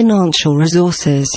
financial resources.